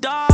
dog.